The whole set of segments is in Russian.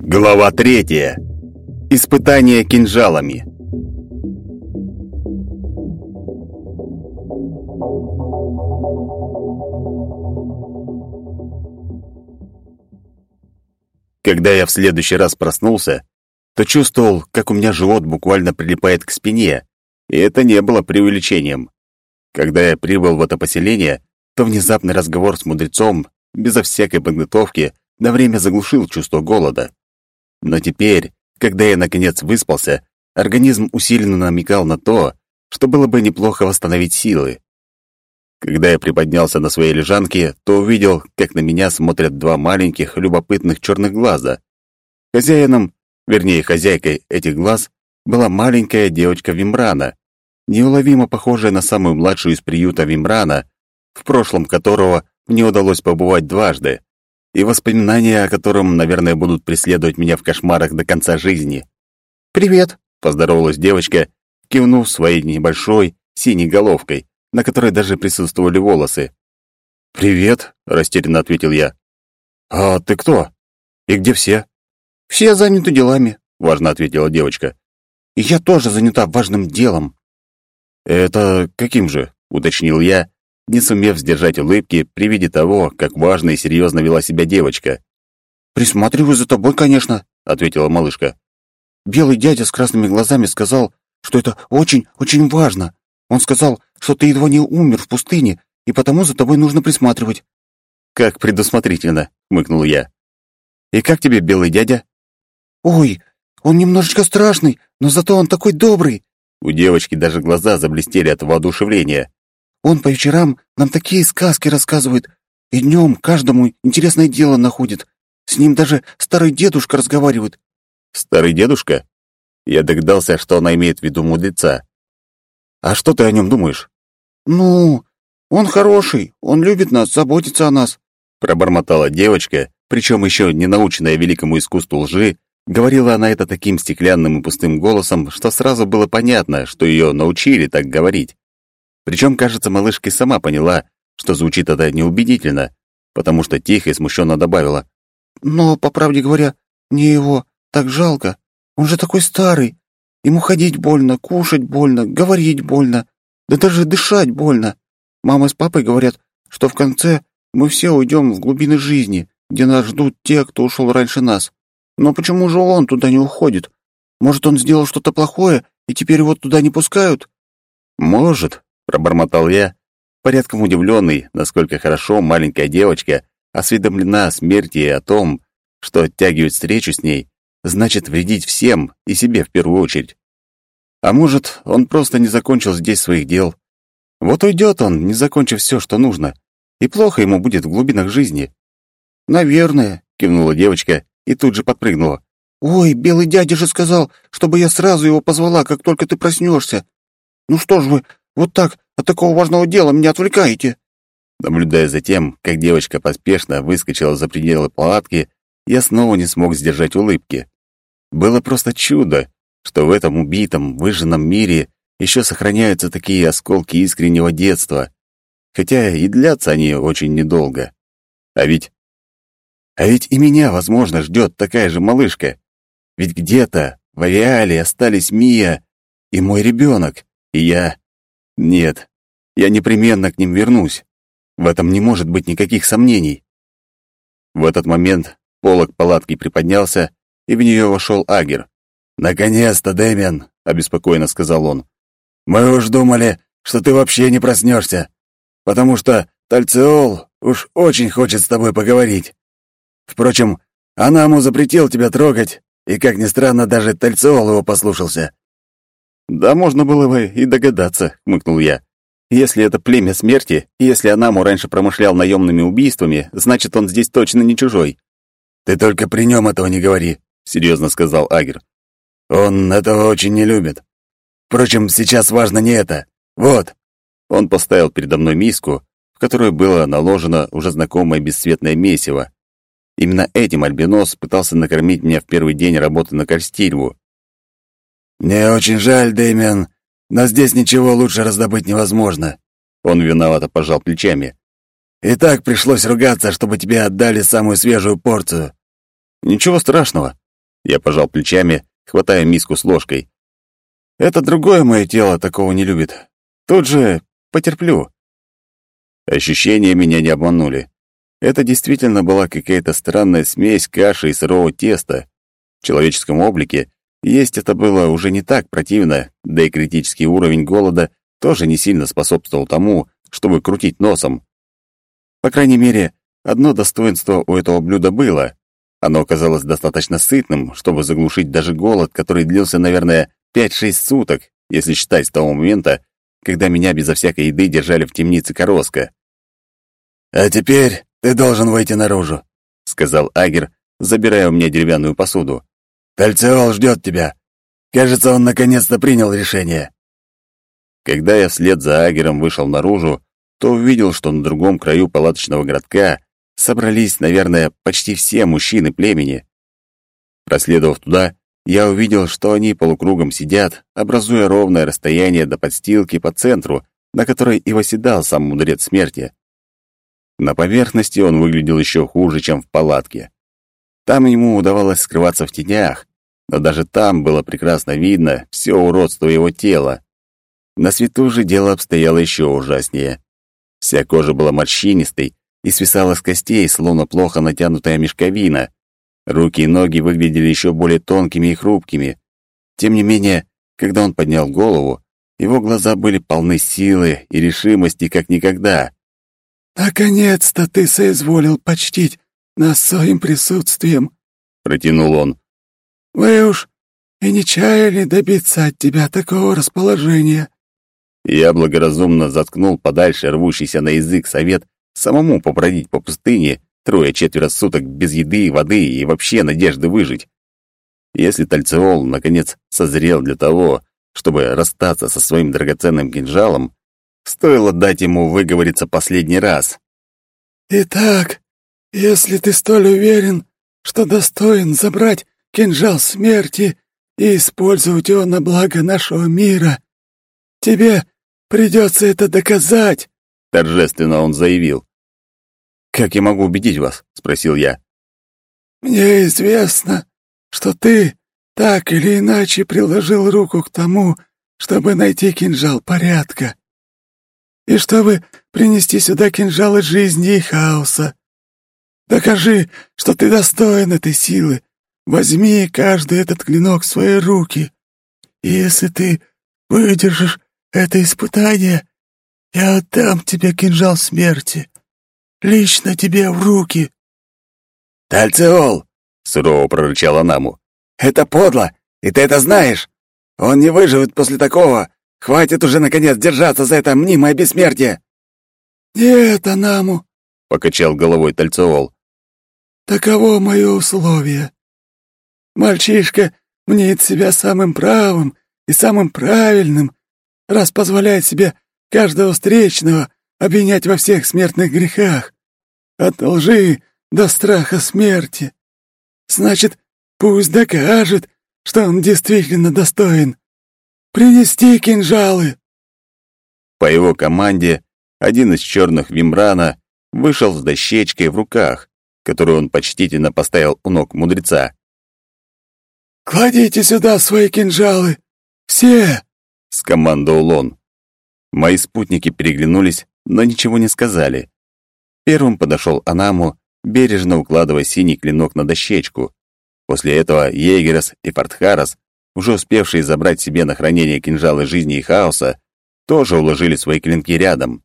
Глава третья. Испытание кинжалами. Когда я в следующий раз проснулся, то чувствовал, как у меня живот буквально прилипает к спине, и это не было преувеличением. Когда я прибыл в это поселение, то внезапный разговор с мудрецом, безо всякой подготовки, на время заглушил чувство голода. Но теперь, когда я наконец выспался, организм усиленно намекал на то, что было бы неплохо восстановить силы. Когда я приподнялся на своей лежанке, то увидел, как на меня смотрят два маленьких, любопытных черных глаза. Хозяином, вернее, хозяйкой этих глаз, была маленькая девочка Вимрана, неуловимо похожая на самую младшую из приюта Вимрана, в прошлом которого мне удалось побывать дважды и воспоминания о котором, наверное, будут преследовать меня в кошмарах до конца жизни. «Привет», — поздоровалась девочка, кивнув своей небольшой синей головкой, на которой даже присутствовали волосы. «Привет», — растерянно ответил я. «А ты кто? И где все?» «Все заняты делами», — важно ответила девочка. «И я тоже занята важным делом». «Это каким же?» — уточнил я, не сумев сдержать улыбки при виде того, как важно и серьезно вела себя девочка. «Присматриваю за тобой, конечно», — ответила малышка. «Белый дядя с красными глазами сказал, что это очень-очень важно. Он сказал, что ты едва не умер в пустыне, и потому за тобой нужно присматривать». «Как предусмотрительно», — хмыкнул я. «И как тебе белый дядя?» «Ой, он немножечко страшный, но зато он такой добрый». У девочки даже глаза заблестели от воодушевления. Он по вечерам нам такие сказки рассказывает, и днем каждому интересное дело находит. С ним даже старый дедушка разговаривает». «Старый дедушка?» Я догадался, что она имеет в виду мудреца. «А что ты о нем думаешь?» «Ну, он хороший, он любит нас, заботится о нас», пробормотала девочка, причем еще не наученная великому искусству лжи, говорила она это таким стеклянным и пустым голосом, что сразу было понятно, что ее научили так говорить. Причем, кажется, малышка сама поняла, что звучит это неубедительно, потому что тихо и смущенно добавила. «Но, по правде говоря, мне его так жалко. Он же такой старый. Ему ходить больно, кушать больно, говорить больно, да даже дышать больно. Мама с папой говорят, что в конце мы все уйдем в глубины жизни, где нас ждут те, кто ушел раньше нас. Но почему же он туда не уходит? Может, он сделал что-то плохое, и теперь его туда не пускают?» «Может», пробормотал я, порядком удивленный, насколько хорошо маленькая девочка осведомлена о смерти и о том, что оттягивать встречу с ней значит вредить всем и себе в первую очередь. А может, он просто не закончил здесь своих дел. Вот уйдет он, не закончив все, что нужно, и плохо ему будет в глубинах жизни. «Наверное», — кивнула девочка и тут же подпрыгнула. «Ой, белый дядя же сказал, чтобы я сразу его позвала, как только ты проснешься. Ну что ж вы, вот так от такого важного дела меня отвлекаете?» Наблюдая за тем, как девочка поспешно выскочила за пределы палатки, я снова не смог сдержать улыбки. Было просто чудо, что в этом убитом, выжженном мире еще сохраняются такие осколки искреннего детства, хотя и длятся они очень недолго. А ведь... А ведь и меня, возможно, ждет такая же малышка. Ведь где-то в ареале остались Мия и мой ребенок, и я нет, я непременно к ним вернусь. В этом не может быть никаких сомнений. В этот момент полог палатки приподнялся, и в нее вошел Агер. «Наконец-то, Дэмиан!» — обеспокоенно сказал он. «Мы уж думали, что ты вообще не проснешься, потому что Тальциол уж очень хочет с тобой поговорить. Впрочем, Анаму запретил тебя трогать, и, как ни странно, даже Тальциол его послушался. «Да можно было бы и догадаться», — хмыкнул я. «Если это племя смерти, и если Анаму раньше промышлял наемными убийствами, значит, он здесь точно не чужой». «Ты только при нем этого не говори», — серьезно сказал Агер. «Он этого очень не любит. Впрочем, сейчас важно не это. Вот». Он поставил передо мной миску, в которую было наложено уже знакомое бесцветное месиво. Именно этим альбинос пытался накормить меня в первый день работы на Кальстильву. «Мне очень жаль, Дэмиан, но здесь ничего лучше раздобыть невозможно». Он виновато пожал плечами. «И так пришлось ругаться, чтобы тебе отдали самую свежую порцию». «Ничего страшного». Я пожал плечами, хватая миску с ложкой. «Это другое мое тело такого не любит. Тут же потерплю». Ощущения меня не обманули. Это действительно была какая-то странная смесь каши и сырого теста. В человеческом облике есть это было уже не так противно, да и критический уровень голода тоже не сильно способствовал тому, чтобы крутить носом. По крайней мере, одно достоинство у этого блюда было. Оно оказалось достаточно сытным, чтобы заглушить даже голод, который длился, наверное, 5-6 суток, если считать с того момента, когда меня безо всякой еды держали в темнице Короска. «А теперь ты должен выйти наружу», — сказал Агер, забирая у меня деревянную посуду. «Кольцеол ждет тебя. Кажется, он наконец-то принял решение». Когда я вслед за Агером вышел наружу, то увидел, что на другом краю палаточного городка собрались, наверное, почти все мужчины племени. Проследовав туда, я увидел, что они полукругом сидят, образуя ровное расстояние до подстилки по центру, на которой и восседал сам мудрец смерти. На поверхности он выглядел еще хуже, чем в палатке. Там ему удавалось скрываться в тенях, но даже там было прекрасно видно все уродство его тела. На свету же дело обстояло еще ужаснее. Вся кожа была морщинистой и свисала с костей, словно плохо натянутая мешковина. Руки и ноги выглядели еще более тонкими и хрупкими. Тем не менее, когда он поднял голову, его глаза были полны силы и решимости, как никогда. «Наконец-то ты соизволил почтить нас своим присутствием», — протянул он. «Вы уж и не чаяли добиться от тебя такого расположения». Я благоразумно заткнул подальше рвущийся на язык совет самому побродить по пустыне трое-четверо суток без еды, воды и вообще надежды выжить. Если Тальцеол, наконец, созрел для того, чтобы расстаться со своим драгоценным кинжалом, Стоило дать ему выговориться последний раз. «Итак, если ты столь уверен, что достоин забрать кинжал смерти и использовать его на благо нашего мира, тебе придется это доказать», — торжественно он заявил. «Как я могу убедить вас?» — спросил я. «Мне известно, что ты так или иначе приложил руку к тому, чтобы найти кинжал порядка и чтобы принести сюда кинжалы жизни и хаоса. Докажи, что ты достоин этой силы. Возьми каждый этот клинок в свои руки. Если ты выдержишь это испытание, я отдам тебе кинжал смерти. Лично тебе в руки. «Тальцеол!» — сурово прорычал Анаму. «Это подло, и ты это знаешь. Он не выживет после такого, Хватит уже, наконец, держаться за это мнимое бессмертие!» «Нет, Анаму!» — покачал головой Тальцеол. «Таково мое условие. Мальчишка мнит себя самым правым и самым правильным, раз позволяет себе каждого встречного обвинять во всех смертных грехах, от лжи до страха смерти. Значит, пусть докажет, что он действительно достоин. «Принести кинжалы!» По его команде один из черных Вимрана вышел с дощечкой в руках, которую он почтительно поставил у ног мудреца. «Кладите сюда свои кинжалы! Все!» — скомандовал он. Мои спутники переглянулись, но ничего не сказали. Первым подошел Анаму, бережно укладывая синий клинок на дощечку. После этого Егерас и Фартхарас уже успевшие забрать себе на хранение кинжалы жизни и хаоса, тоже уложили свои клинки рядом.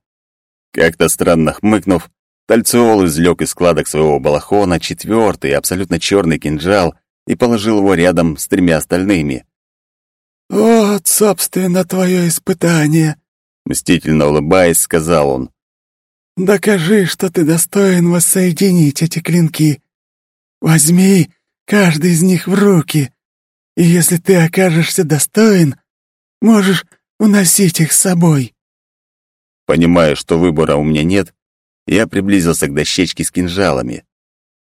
Как-то странно хмыкнув, Тальциол извлек из складок своего балахона четвертый, абсолютно черный кинжал и положил его рядом с тремя остальными. «Вот, собственно, твое испытание», — мстительно улыбаясь, сказал он. «Докажи, что ты достоин воссоединить эти клинки. Возьми каждый из них в руки и если ты окажешься достоин, можешь уносить их с собой». Понимая, что выбора у меня нет, я приблизился к дощечке с кинжалами.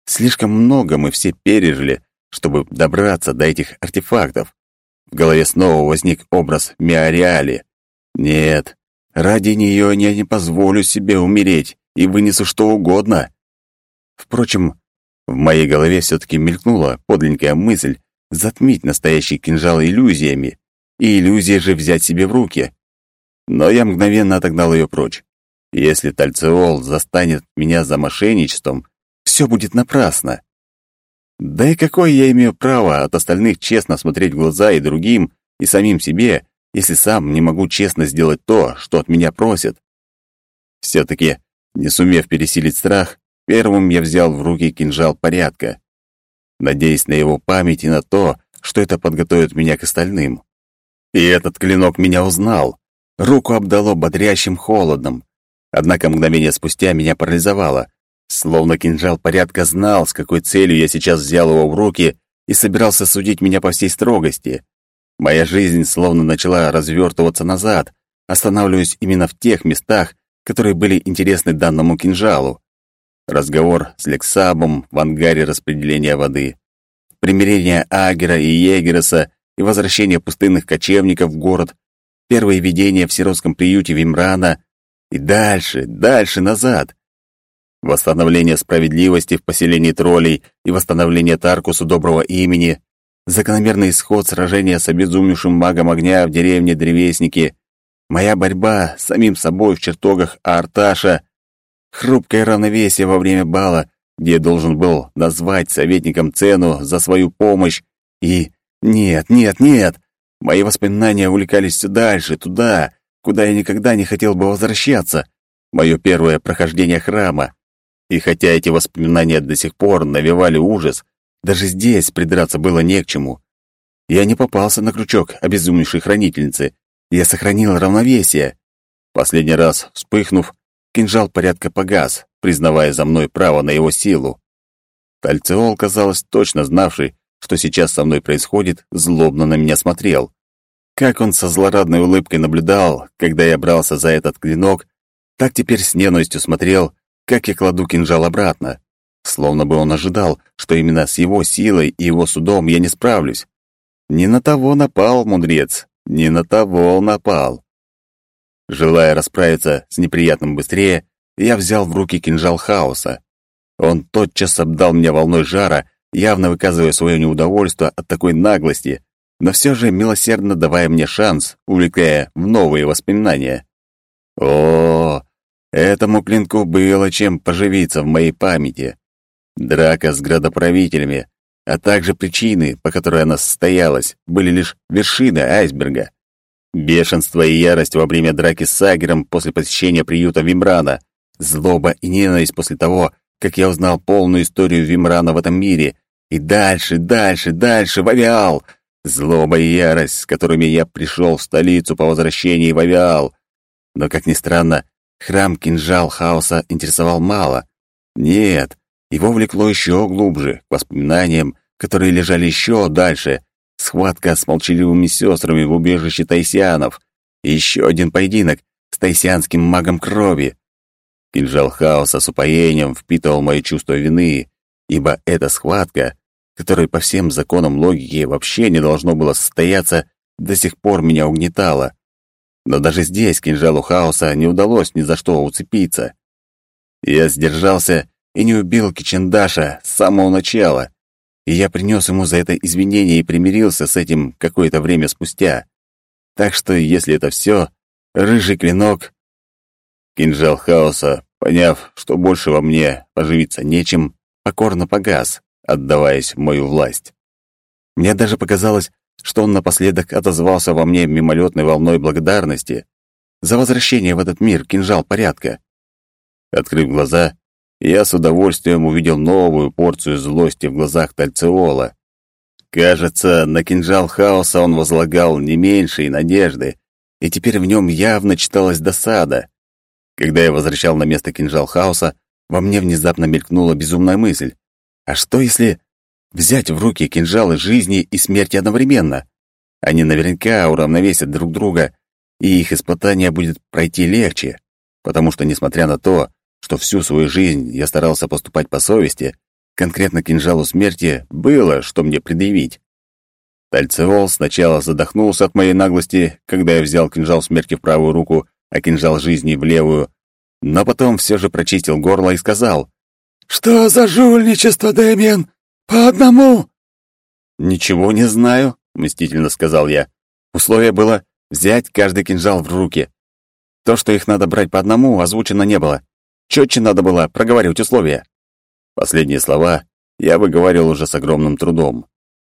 Слишком много мы все пережили, чтобы добраться до этих артефактов. В голове снова возник образ Миариали. Нет, ради нее я не позволю себе умереть и вынесу что угодно. Впрочем, в моей голове все-таки мелькнула подленькая мысль затмить настоящий кинжал иллюзиями, и иллюзии же взять себе в руки. Но я мгновенно отогнал ее прочь. Если Тальцеол застанет меня за мошенничеством, все будет напрасно. Да и какое я имею право от остальных честно смотреть в глаза и другим, и самим себе, если сам не могу честно сделать то, что от меня просят? Все-таки, не сумев пересилить страх, первым я взял в руки кинжал порядка, надеясь на его память и на то, что это подготовит меня к остальным. И этот клинок меня узнал. Руку обдало бодрящим холодом. Однако мгновение спустя меня парализовало. Словно кинжал порядка знал, с какой целью я сейчас взял его в руки и собирался судить меня по всей строгости. Моя жизнь словно начала развертываться назад, останавливаясь именно в тех местах, которые были интересны данному кинжалу. Разговор с Лексабом в ангаре распределения воды, примирение Агера и Егереса и возвращение пустынных кочевников в город, первые видения в сиротском приюте Вимрана и дальше, дальше назад, восстановление справедливости в поселении троллей и восстановление Таркусу доброго имени, закономерный исход сражения с обезумевшим магом огня в деревне Древесники, моя борьба с самим собой в чертогах Арташа, хрупкое равновесие во время бала, где должен был назвать советникам цену за свою помощь, и... Нет, нет, нет! Мои воспоминания увлекались все дальше, туда, куда я никогда не хотел бы возвращаться. Мое первое прохождение храма, и хотя эти воспоминания до сих пор навевали ужас, даже здесь придраться было не к чему. Я не попался на крючок обезумевшей хранительницы. Я сохранил равновесие. Последний раз, вспыхнув, кинжал порядка погас, признавая за мной право на его силу. Тальцеол, казалось, точно знавший, что сейчас со мной происходит, злобно на меня смотрел. Как он со злорадной улыбкой наблюдал, когда я брался за этот клинок, так теперь с ненавистью смотрел, как я кладу кинжал обратно. Словно бы он ожидал, что именно с его силой и его судом я не справлюсь. Не на того напал, мудрец, не на того напал. Желая расправиться с неприятным быстрее, я взял в руки кинжал хаоса. Он тотчас обдал меня волной жара, явно выказывая свое неудовольствие от такой наглости, но все же милосердно давая мне шанс, увлекая в новые воспоминания. О, Этому клинку было чем поживиться в моей памяти. Драка с градоправителями, а также причины, по которой она состоялась, были лишь вершины айсберга. Бешенство и ярость во время драки с Сагером после посещения приюта Вимрана, злоба и ненависть после того, как я узнал полную историю Вимрана в этом мире, и дальше, дальше, дальше, в Авиал. Злоба и ярость, с которыми я пришел в столицу по возвращении в Авиал. Но, как ни странно, Храм-кинжал хаоса интересовал мало. Нет, его влекло еще глубже, к воспоминаниям, которые лежали еще дальше. Схватка с молчаливыми сестрами в убежище тайсианов. И еще один поединок с тайсианским магом крови. Кинжал хаоса с упоением впитывал мои чувства вины, ибо эта схватка, которая по всем законам логики вообще не должно было состояться, до сих пор меня угнетала. Но даже здесь кинжалу хаоса не удалось ни за что уцепиться. Я сдержался и не убил Кичендаша с самого начала, и я принес ему за это извинение и примирился с этим какое-то время спустя. Так что, если это все, рыжий клинок... Кинжал хаоса, поняв, что больше во мне поживиться нечем, покорно погас, отдаваясь в мою власть. Мне даже показалось, что он напоследок отозвался во мне мимолетной волной благодарности за возвращение в этот мир кинжал порядка. Открыв глаза, я с удовольствием увидел новую порцию злости в глазах Тальцеола. Кажется, на кинжал хаоса он возлагал не меньшие надежды, и теперь в нем явно читалась досада. Когда я возвращал на место кинжал хаоса, во мне внезапно мелькнула безумная мысль. А что если взять в руки кинжалы жизни и смерти одновременно. Они наверняка уравновесят друг друга, и их испытание будет пройти легче, потому что, несмотря на то, что всю свою жизнь я старался поступать по совести, конкретно кинжалу смерти было, что мне предъявить. Тальцеол сначала задохнулся от моей наглости, когда я взял кинжал смерти в правую руку, а кинжал жизни в левую, но потом все же прочистил горло и сказал. «Что за жульничество, Дэмиен? По одному?» «Ничего не знаю», — мстительно сказал я. Условие было взять каждый кинжал в руки. То, что их надо брать по одному, озвучено не было. Четче надо было проговаривать условия. Последние слова я выговаривал уже с огромным трудом,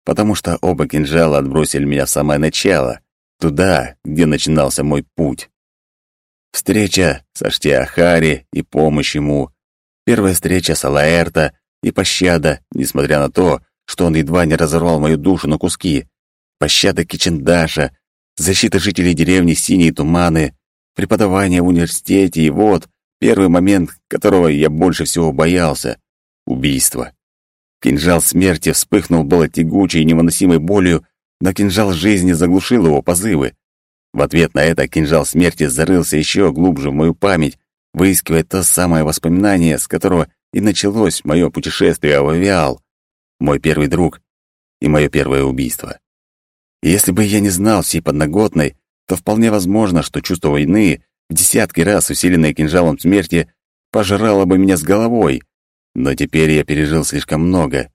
потому что оба кинжала отбросили меня в самое начало, туда, где начинался мой путь. Встреча с Аштиахари и помощь ему. Первая встреча с Алаэрта и пощада, несмотря на то, что он едва не разорвал мою душу на куски. Пощада Кичендаша, защита жителей деревни Синие Туманы, преподавание в университете и вот первый момент, которого я больше всего боялся — убийство. Кинжал смерти вспыхнул было тягучей и невыносимой болью, но кинжал жизни заглушил его позывы. В ответ на это кинжал смерти зарылся еще глубже в мою память, выискивая то самое воспоминание, с которого и началось мое путешествие в Авиал, мой первый друг и мое первое убийство. Если бы я не знал всей подноготной, то вполне возможно, что чувство войны, в десятки раз усиленное кинжалом смерти, пожирало бы меня с головой. Но теперь я пережил слишком много.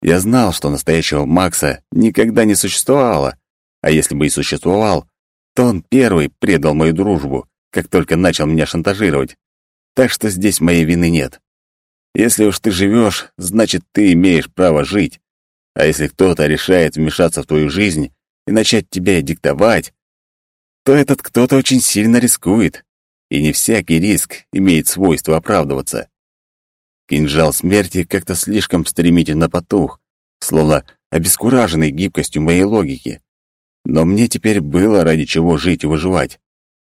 Я знал, что настоящего Макса никогда не существовало, а если бы и существовал, то он первый предал мою дружбу, как только начал меня шантажировать. Так что здесь моей вины нет. Если уж ты живешь, значит, ты имеешь право жить. А если кто-то решает вмешаться в твою жизнь и начать тебя диктовать, то этот кто-то очень сильно рискует, и не всякий риск имеет свойство оправдываться. Кинжал смерти как-то слишком стремительно потух, словно обескураженный гибкостью моей логики. Но мне теперь было ради чего жить и выживать.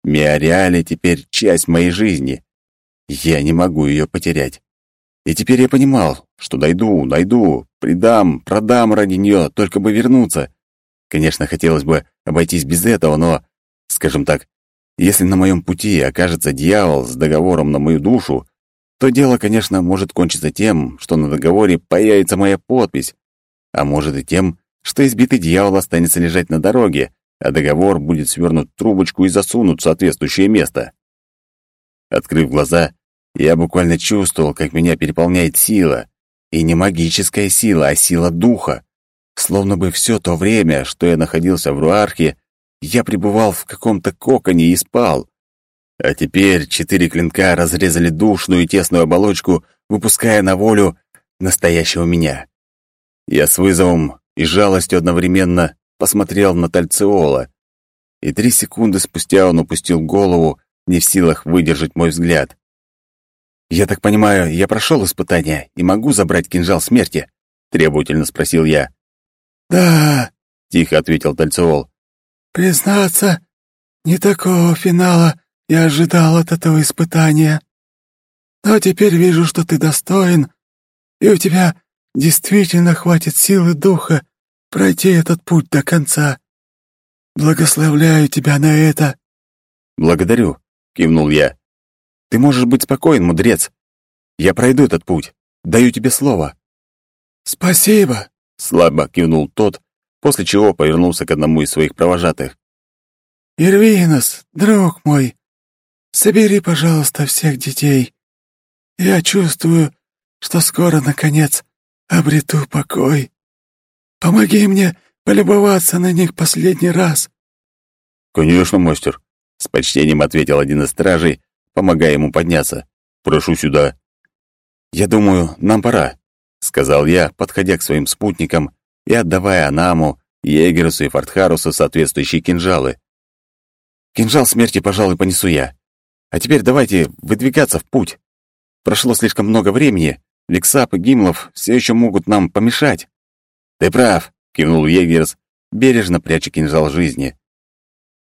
Миореале теперь часть моей жизни. Я не могу ее потерять. И теперь я понимал, что дойду, дойду, предам, продам ради нее, только бы вернуться. Конечно, хотелось бы обойтись без этого, но, скажем так, если на моем пути окажется дьявол с договором на мою душу, то дело, конечно, может кончиться тем, что на договоре появится моя подпись, а может и тем, что избитый дьявол останется лежать на дороге, а договор будет свернут в трубочку и засунут в соответствующее место. Открыв глаза, я буквально чувствовал, как меня переполняет сила. И не магическая сила, а сила духа. Словно бы все то время, что я находился в Руархе, я пребывал в каком-то коконе и спал. А теперь четыре клинка разрезали душную и тесную оболочку, выпуская на волю настоящего меня. Я с вызовом и жалостью одновременно посмотрел на Тальциола, и три секунды спустя он упустил голову, не в силах выдержать мой взгляд. «Я так понимаю, я прошел испытание и могу забрать кинжал смерти?» — требовательно спросил я. «Да», — тихо ответил Тальциол. «Признаться, не такого финала я ожидал от этого испытания. Но теперь вижу, что ты достоин, и у тебя действительно хватит силы духа пройти этот путь до конца. Благословляю тебя на это». «Благодарю», — кивнул я. «Ты можешь быть спокоен, мудрец. Я пройду этот путь. Даю тебе слово». «Спасибо», — слабо кивнул тот, после чего повернулся к одному из своих провожатых. «Ирвинос, друг мой, собери, пожалуйста, всех детей. Я чувствую, что скоро, наконец, обрету покой. Помоги мне полюбоваться на них последний раз». «Конечно, мастер», — с почтением ответил один из стражей, помогая ему подняться. «Прошу сюда». «Я думаю, нам пора», — сказал я, подходя к своим спутникам и отдавая Анаму, Егерусу и Фортхарусу соответствующие кинжалы. «Кинжал смерти, пожалуй, понесу я. А теперь давайте выдвигаться в путь. Прошло слишком много времени, Лексап и Гимлов все еще могут нам помешать». «Ты прав», — кивнул Егерс, бережно пряча кинжал жизни.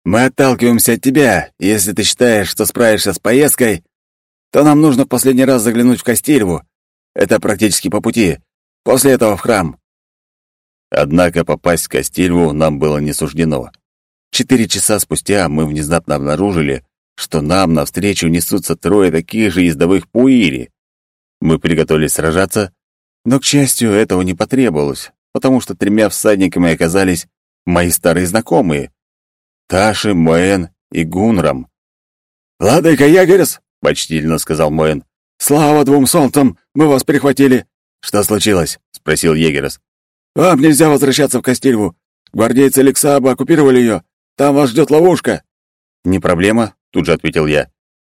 «Мы отталкиваемся от тебя. Если ты считаешь, что справишься с поездкой, то нам нужно в последний раз заглянуть в Костельву. Это практически по пути. После этого в храм». Однако попасть в Костельву нам было не суждено. Четыре часа спустя мы внезапно обнаружили, что нам навстречу несутся трое таких же ездовых пуири. Мы приготовились сражаться, но, к счастью, этого не потребовалось, потому что тремя всадниками оказались мои старые знакомые. Таши, Моэн и Гунрам. «Владыка Ягерес!» — почтительно сказал Моэн. «Слава двум солнцам! Мы вас перехватили!» «Что случилось?» — спросил Егерес. «Вам нельзя возвращаться в Костильву. Гвардейцы Лексаба оккупировали ее. Там вас ждет ловушка». «Не проблема», — тут же ответил я.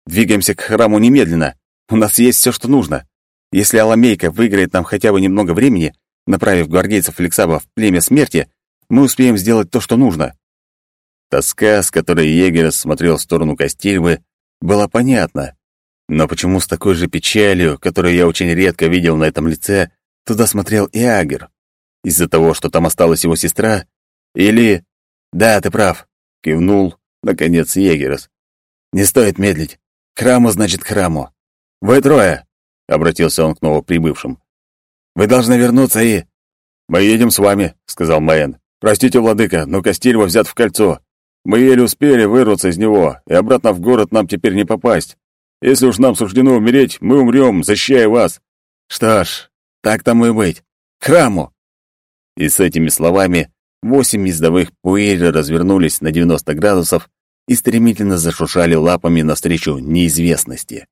«Двигаемся к храму немедленно. У нас есть все, что нужно. Если Аламейка выиграет нам хотя бы немного времени, направив гвардейцев Лексаба в племя смерти, мы успеем сделать то, что нужно». Тоска, с которой Егерес смотрел в сторону Костильвы, была понятна. Но почему с такой же печалью, которую я очень редко видел на этом лице, туда смотрел и Агер? Из-за того, что там осталась его сестра? Или... Да, ты прав. Кивнул, наконец, Егерос. Не стоит медлить. храму значит храму. Вы трое, — обратился он к новоприбывшим. Вы должны вернуться и... Мы едем с вами, — сказал Маэн. Простите, владыка, но Костильва взят в кольцо. Мы еле успели вырваться из него, и обратно в город нам теперь не попасть. Если уж нам суждено умереть, мы умрем, защищая вас. Что ж, так тому и быть. К храму!» И с этими словами восемь ездовых пуэри развернулись на 90 градусов и стремительно зашушали лапами навстречу неизвестности.